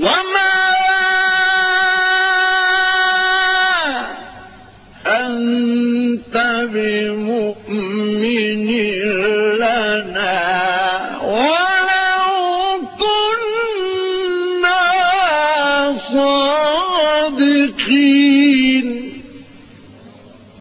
وما أنت بمؤمن لنا ولو كنا صادقين